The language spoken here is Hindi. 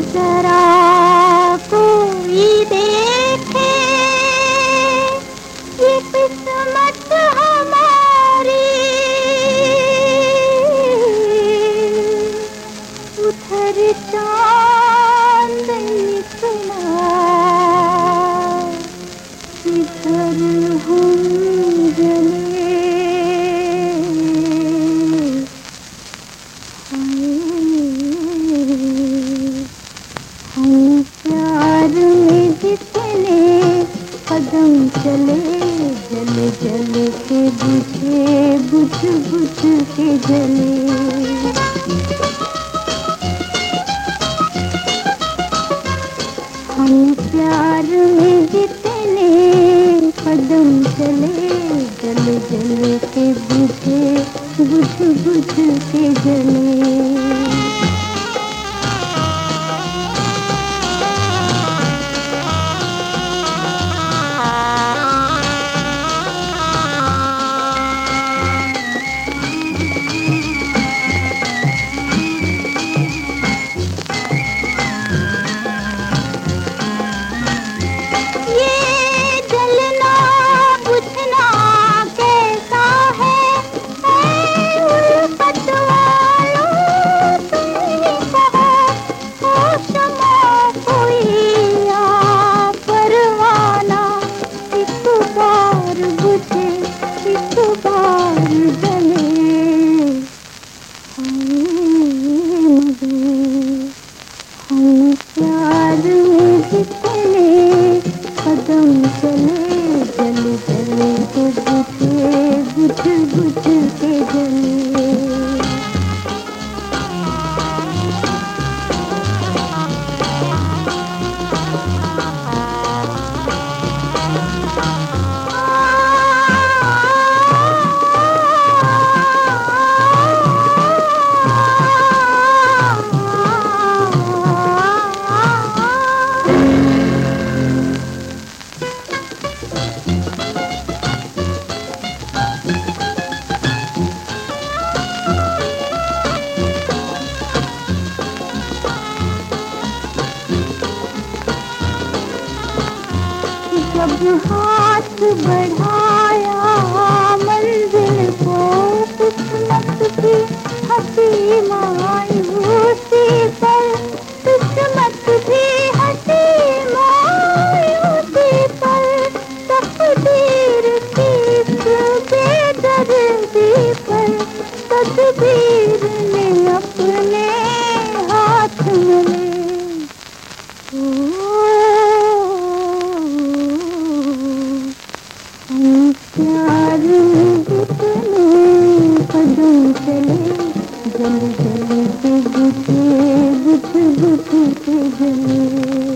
जरा कोई देखे। ये किस्मत हमारी। उधर चाँद इधर हम चले जले जले के बुझे, बुझ बुझ के जले। हम प्यार में जितने कदम चले, जले जले के बुझे, बुझ बुझ के जले। प्यार हूँ कदम जब हाथ बढ़ाया कदम चले जल जल के बुझे बुझ बुझ के जले